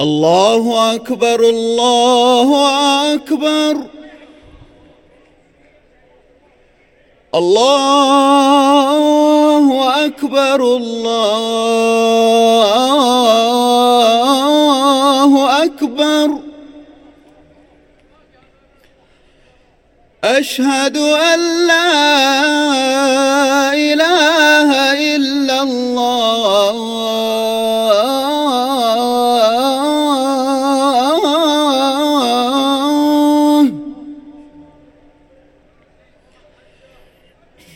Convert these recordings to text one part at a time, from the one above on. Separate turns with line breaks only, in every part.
الله أكبر الله أكبر. الله أكبر الله أكبر. أشهد أن لا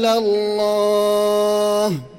إلا الله.